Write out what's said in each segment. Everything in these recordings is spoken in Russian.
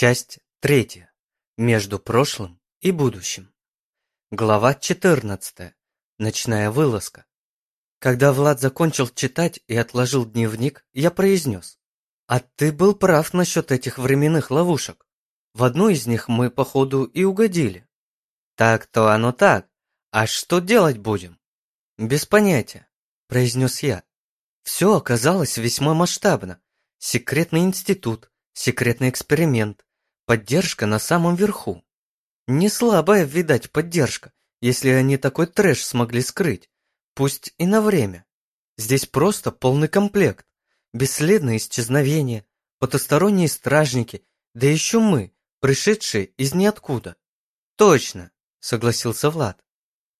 Часть третья. Между прошлым и будущим. Глава 14. Ночная вылазка. Когда Влад закончил читать и отложил дневник, я произнес. А ты был прав насчет этих временных ловушек. В одну из них мы, походу, и угодили. Так-то оно так. А что делать будем? Без понятия, произнес я. Все оказалось весьма масштабно. Секретный институт, секретный эксперимент, поддержка на самом верху. Не слабая, видать, поддержка, если они такой трэш смогли скрыть, пусть и на время. Здесь просто полный комплект, бесследное исчезновение, потусторонние стражники, да еще мы, пришедшие из ниоткуда. Точно, согласился Влад.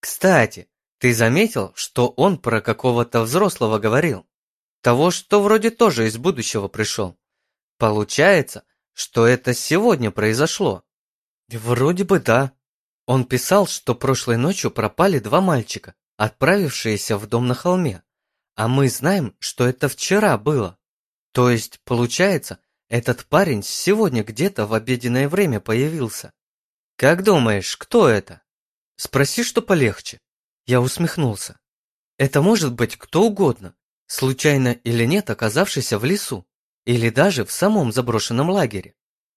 Кстати, ты заметил, что он про какого-то взрослого говорил? Того, что вроде тоже из будущего пришел. Получается, что это сегодня произошло. Вроде бы да. Он писал, что прошлой ночью пропали два мальчика, отправившиеся в дом на холме. А мы знаем, что это вчера было. То есть, получается, этот парень сегодня где-то в обеденное время появился. Как думаешь, кто это? Спроси, что полегче. Я усмехнулся. Это может быть кто угодно, случайно или нет оказавшийся в лесу, или даже в самом заброшенном лагере.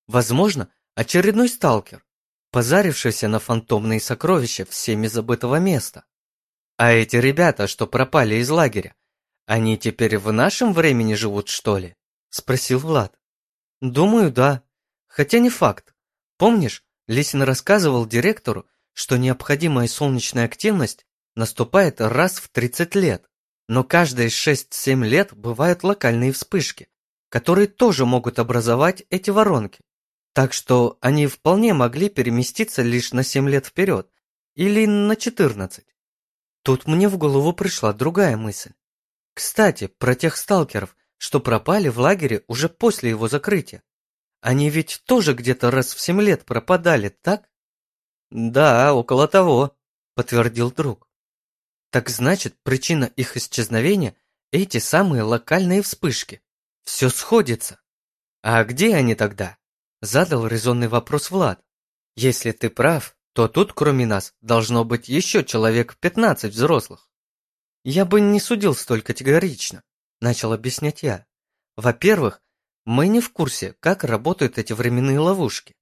Возможно, очередной сталкер, позарившийся на фантомные сокровища всеми забытого места. А эти ребята, что пропали из лагеря, они теперь в нашем времени живут, что ли? Спросил Влад. Думаю, да. Хотя не факт. Помнишь, Лисин рассказывал директору, что необходимая солнечная активность наступает раз в 30 лет. Но каждые 6-7 лет бывают локальные вспышки, которые тоже могут образовать эти воронки. Так что они вполне могли переместиться лишь на 7 лет вперед или на 14. Тут мне в голову пришла другая мысль. Кстати, про тех сталкеров, что пропали в лагере уже после его закрытия. Они ведь тоже где-то раз в 7 лет пропадали, так? Да, около того, подтвердил друг. Так значит, причина их исчезновения – эти самые локальные вспышки. Все сходится. А где они тогда? Задал резонный вопрос Влад. Если ты прав, то тут кроме нас должно быть еще человек 15 взрослых. Я бы не судил столь категорично, начал объяснять я. Во-первых, мы не в курсе, как работают эти временные ловушки.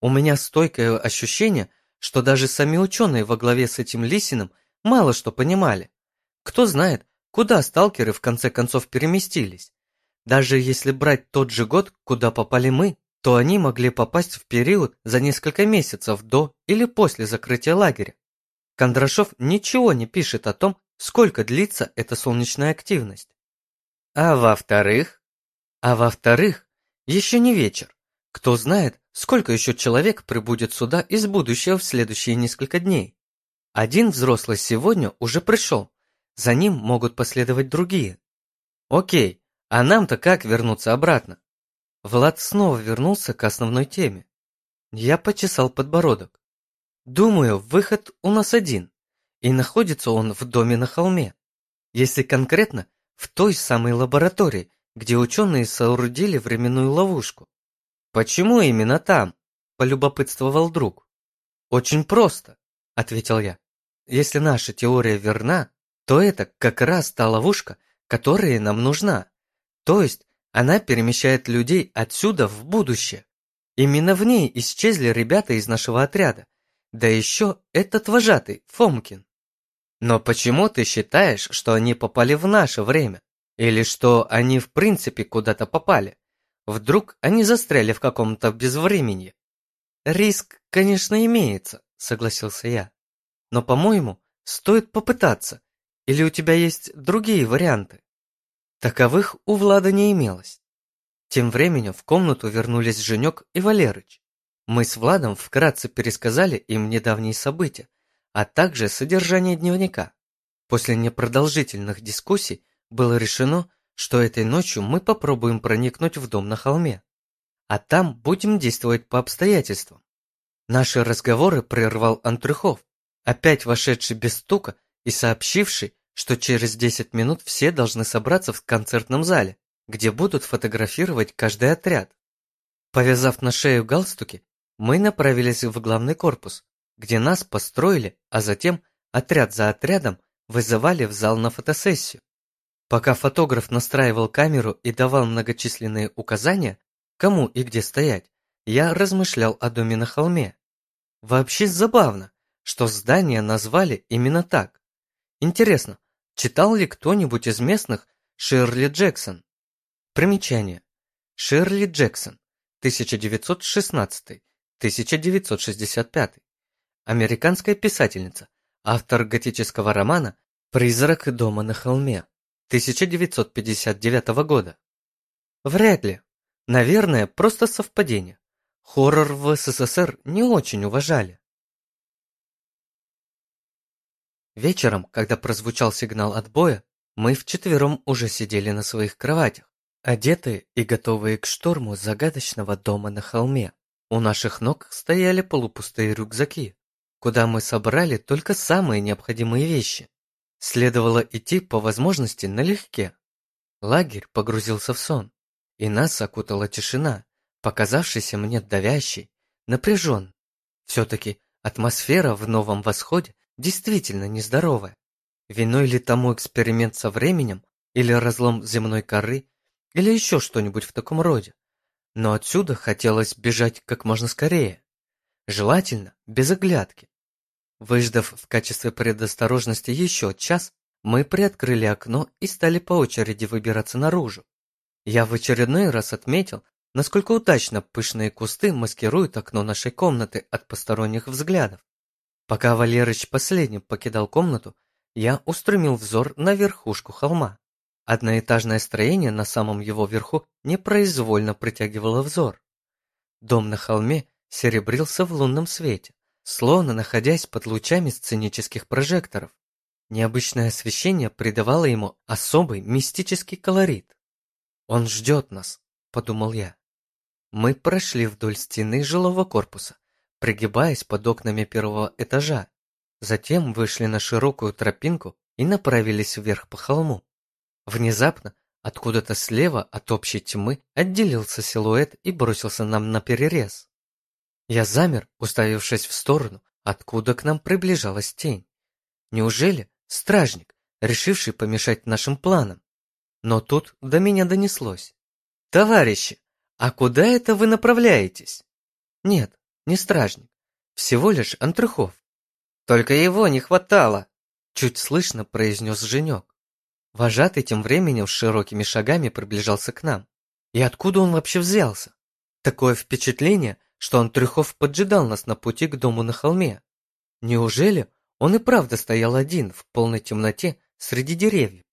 У меня стойкое ощущение, что даже сами ученые во главе с этим Лисиным – мало что понимали. Кто знает, куда сталкеры в конце концов переместились. Даже если брать тот же год, куда попали мы, то они могли попасть в период за несколько месяцев до или после закрытия лагеря. Кондрашов ничего не пишет о том, сколько длится эта солнечная активность. А во-вторых? А во-вторых, еще не вечер. Кто знает, сколько еще человек прибудет сюда из будущего в следующие несколько дней. Один взрослый сегодня уже пришел, за ним могут последовать другие. Окей, а нам-то как вернуться обратно? Влад снова вернулся к основной теме. Я почесал подбородок. Думаю, выход у нас один, и находится он в доме на холме. Если конкретно, в той самой лаборатории, где ученые соорудили временную ловушку. Почему именно там? Полюбопытствовал друг. Очень просто, ответил я. Если наша теория верна, то это как раз та ловушка, которая нам нужна. То есть она перемещает людей отсюда в будущее. Именно в ней исчезли ребята из нашего отряда. Да еще этот вожатый, Фомкин. Но почему ты считаешь, что они попали в наше время? Или что они в принципе куда-то попали? Вдруг они застряли в каком-то безвременье? Риск, конечно, имеется, согласился я. Но, по-моему, стоит попытаться. Или у тебя есть другие варианты? Таковых у Влада не имелось. Тем временем в комнату вернулись Женек и Валерыч. Мы с Владом вкратце пересказали им недавние события, а также содержание дневника. После непродолжительных дискуссий было решено, что этой ночью мы попробуем проникнуть в дом на холме, а там будем действовать по обстоятельствам. Наши разговоры прервал Антрюхов, опять вошедший без стука и сообщивший, что через 10 минут все должны собраться в концертном зале, где будут фотографировать каждый отряд. Повязав на шею галстуки, мы направились в главный корпус, где нас построили, а затем отряд за отрядом вызывали в зал на фотосессию. Пока фотограф настраивал камеру и давал многочисленные указания, кому и где стоять, я размышлял о доме на холме. Вообще забавно, что здание назвали именно так. Интересно, читал ли кто-нибудь из местных Ширли Джексон? Примечание. Ширли Джексон, 1916-1965. Американская писательница, автор готического романа «Призрак дома на холме» 1959 года. Вряд ли. Наверное, просто совпадение. Хоррор в СССР не очень уважали. Вечером, когда прозвучал сигнал отбоя, мы вчетвером уже сидели на своих кроватях, одетые и готовые к штурму загадочного дома на холме. У наших ног стояли полупустые рюкзаки, куда мы собрали только самые необходимые вещи. Следовало идти по возможности налегке. Лагерь погрузился в сон, и нас окутала тишина, показавшийся мне давящей, напряжен. Все-таки атмосфера в новом восходе действительно нездоровая. Виной ли тому эксперимент со временем, или разлом земной коры, или еще что-нибудь в таком роде. Но отсюда хотелось бежать как можно скорее. Желательно без оглядки. Выждав в качестве предосторожности еще час, мы приоткрыли окно и стали по очереди выбираться наружу. Я в очередной раз отметил, Насколько удачно пышные кусты маскируют окно нашей комнаты от посторонних взглядов. Пока Валерыч последним покидал комнату, я устремил взор на верхушку холма. Одноэтажное строение на самом его верху непроизвольно притягивало взор. Дом на холме серебрился в лунном свете, словно находясь под лучами сценических прожекторов. Необычное освещение придавало ему особый мистический колорит. «Он ждет нас», — подумал я. Мы прошли вдоль стены жилого корпуса, пригибаясь под окнами первого этажа. Затем вышли на широкую тропинку и направились вверх по холму. Внезапно, откуда-то слева от общей тьмы, отделился силуэт и бросился нам на перерез. Я замер, уставившись в сторону, откуда к нам приближалась тень. Неужели стражник, решивший помешать нашим планам? Но тут до меня донеслось. «Товарищи, «А куда это вы направляетесь?» «Нет, не стражник. Всего лишь Антрюхов». «Только его не хватало», — чуть слышно произнес Женек. Вожатый тем временем широкими шагами приближался к нам. И откуда он вообще взялся? Такое впечатление, что Антрюхов поджидал нас на пути к дому на холме. Неужели он и правда стоял один в полной темноте среди деревьев?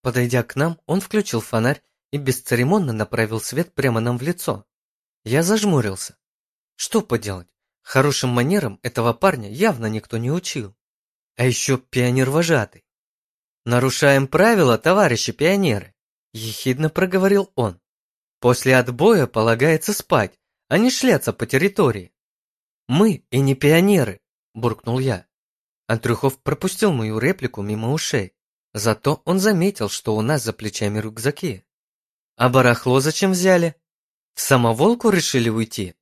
Подойдя к нам, он включил фонарь и бесцеремонно направил свет прямо нам в лицо. Я зажмурился. Что поделать, хорошим манерам этого парня явно никто не учил. А еще пионер-вожатый. «Нарушаем правила, товарищи пионеры», – ехидно проговорил он. «После отбоя полагается спать, а не шляться по территории». «Мы и не пионеры», – буркнул я. Андрюхов пропустил мою реплику мимо ушей. Зато он заметил, что у нас за плечами рюкзаки. А барахло зачем взяли? В самоволку решили уйти?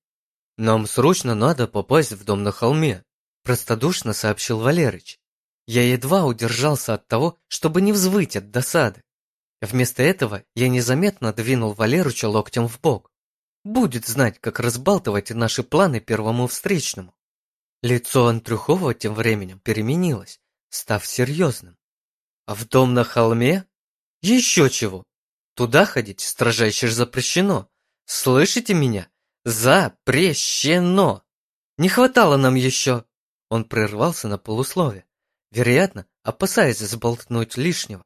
Нам срочно надо попасть в дом на холме, простодушно сообщил Валерыч. Я едва удержался от того, чтобы не взвыть от досады. Вместо этого я незаметно двинул Валерыча локтем в бок. Будет знать, как разбалтывать наши планы первому встречному. Лицо Антрюхова тем временем переменилось, став серьезным. А в дом на холме? Еще чего! Туда ходить строжайше запрещено. Слышите меня? Запрещено! Не хватало нам еще... Он прервался на полуслове, вероятно, опасаясь сболтнуть лишнего.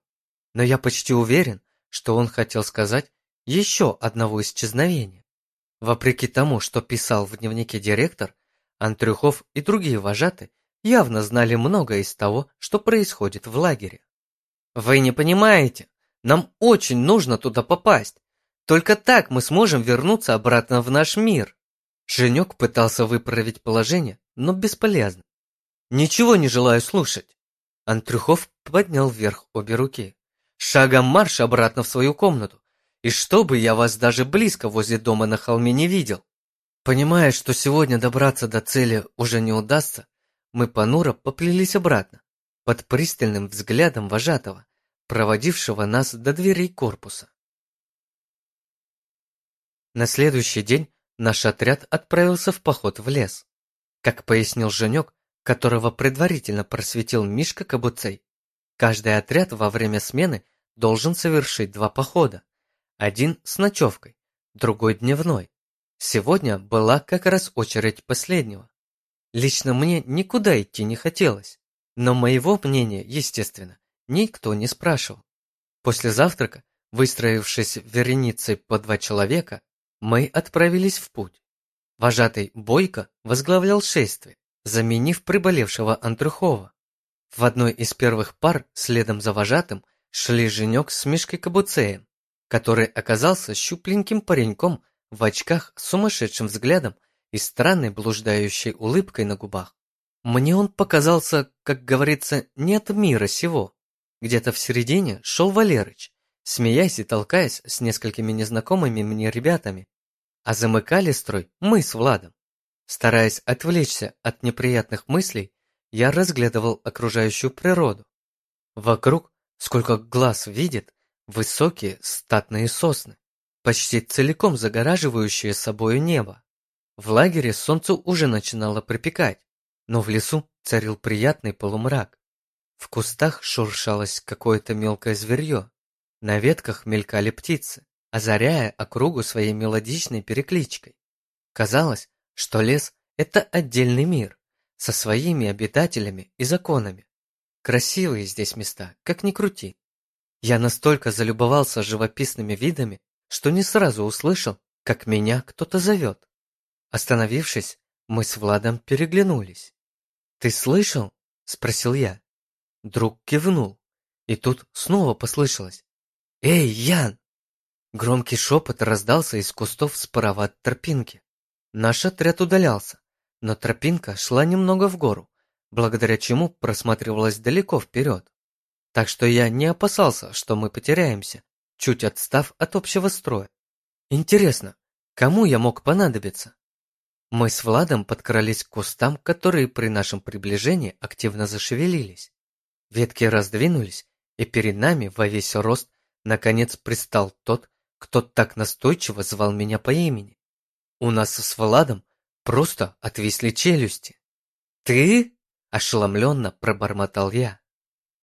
Но я почти уверен, что он хотел сказать еще одного исчезновения. Вопреки тому, что писал в дневнике директор, Антрюхов и другие вожаты явно знали многое из того, что происходит в лагере. «Вы не понимаете, нам очень нужно туда попасть. Только так мы сможем вернуться обратно в наш мир. Женек пытался выправить положение, но бесполезно. Ничего не желаю слушать. Антрюхов поднял вверх обе руки. Шагом марш обратно в свою комнату. И чтобы я вас даже близко возле дома на холме не видел. Понимая, что сегодня добраться до цели уже не удастся, мы понуро поплелись обратно, под пристальным взглядом вожатого, проводившего нас до дверей корпуса. На следующий день наш отряд отправился в поход в лес. Как пояснил Женек, которого предварительно просветил Мишка Кабуцей, каждый отряд во время смены должен совершить два похода. Один с ночевкой, другой дневной. Сегодня была как раз очередь последнего. Лично мне никуда идти не хотелось, но моего мнения, естественно, никто не спрашивал. После завтрака, выстроившись вереницей по два человека, мы отправились в путь. Вожатый Бойко возглавлял шествие, заменив приболевшего Антрюхова. В одной из первых пар, следом за вожатым, шли Женек с Мишкой Кабуцеем, который оказался щупленьким пареньком в очках с сумасшедшим взглядом и странной блуждающей улыбкой на губах. Мне он показался, как говорится, не от мира сего. Где-то в середине шел Валерыч, смеясь и толкаясь с несколькими незнакомыми мне ребятами. А замыкали строй мы с Владом. Стараясь отвлечься от неприятных мыслей, я разглядывал окружающую природу. Вокруг, сколько глаз видит, высокие статные сосны, почти целиком загораживающие собою небо. В лагере солнце уже начинало припекать, но в лесу царил приятный полумрак. В кустах шуршалось какое-то мелкое зверье, на ветках мелькали птицы, озаряя округу своей мелодичной перекличкой. Казалось, что лес – это отдельный мир, со своими обитателями и законами. Красивые здесь места, как ни крути. Я настолько залюбовался живописными видами, что не сразу услышал, как меня кто-то зовет. Остановившись, мы с Владом переглянулись. «Ты слышал?» – спросил я. Друг кивнул, и тут снова послышалось. «Эй, Ян!» Громкий шепот раздался из кустов справа от тропинки. Наш отряд удалялся, но тропинка шла немного в гору, благодаря чему просматривалась далеко вперед. Так что я не опасался, что мы потеряемся, чуть отстав от общего строя. Интересно, кому я мог понадобиться? Мы с Владом подкрались к кустам, которые при нашем приближении активно зашевелились. Ветки раздвинулись, и перед нами во весь рост наконец пристал тот, кто так настойчиво звал меня по имени. У нас с Владом просто отвисли челюсти. «Ты?» – ошеломленно пробормотал я.